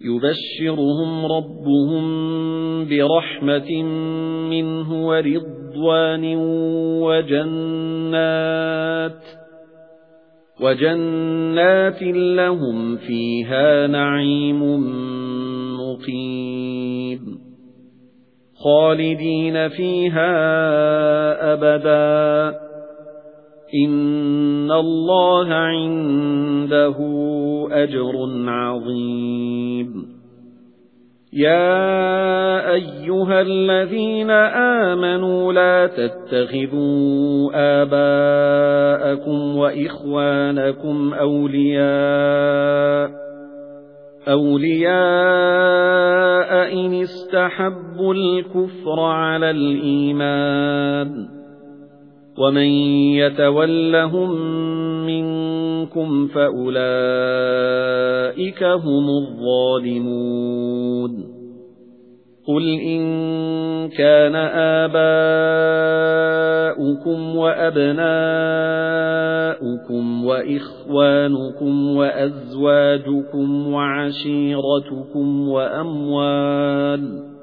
يُبَشِّرُهُمْ رَبُّهُم بِرَحْمَةٍ مِّنْهُ وَرِضْوَانٍ وَجَنَّاتٍ وَجَنَّاتٍ لَّهُمْ فِيهَا نَعِيمٌ مُّقِيمٌ خَالِدِينَ فِيهَا أَبَدًا إِنَّ اللَّهَ عِندَهُ أَجْرٌ عَظِيمٌ. يَا أَيُّهَا الَّذِينَ آمَنُوا لَا تَتَّخِذُوا آبَاءَكُمْ وَإِخْوَانَكُمْ أَوْلِيَاءَ أَوْلِيَاءَ إِنِ اسْتَحَبُّوا الْكُفْرَ عَلَى الْإِيمَانِ وَمَن يَتَوَلَّهُم مِّنكُمْ فَأُولَئِكَ هُمُ الظَّالِمُونَ قُلْ إِن كَانَ آبَاؤُكُمْ وَأَبْنَاؤُكُمْ وَإِخْوَانُكُمْ وَأَزْوَاجُكُمْ وَعَشِيرَتُكُمْ وَأَمْوَالٌ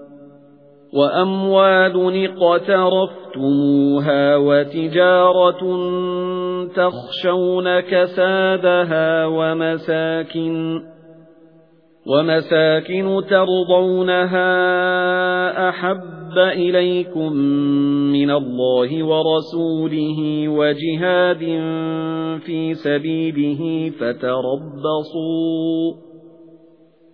وَأَمْوَالٌ اقْتَرَفْتُمُوهَا وَتِجَارَةٌ تَخْشَوْنَ كَسَادَهَا وَمَسَاكِنُ وَمَسَاكِنُ تَرْضَوْنَهَا أَحَبَّ إِلَيْكُمْ مِنَ اللَّهِ وَرَسُولِهِ وَجِهَادٍ فِي سَبِيلِهِ فَتَرَبَّصُوا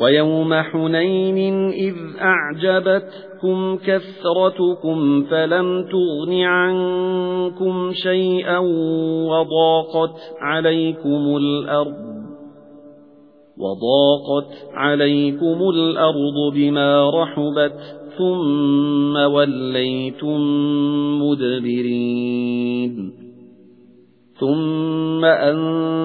وَيَوْمَ حُنَيْنٍ إِذْ أَعْجَبَتْكُمْ كَثْرَتُكُمْ فَلَمْ تُغْنِ عَنكُمْ شَيْئًا وَضَاقَتْ عَلَيْكُمُ الْأَرْضُ وَضَاقَتْ عَلَيْكُمُ الْأَرْضُ بِمَا رَحُبَتْ ثُمَّ وَلَّيْتُمْ مُدْبِرِينَ ثُمَّ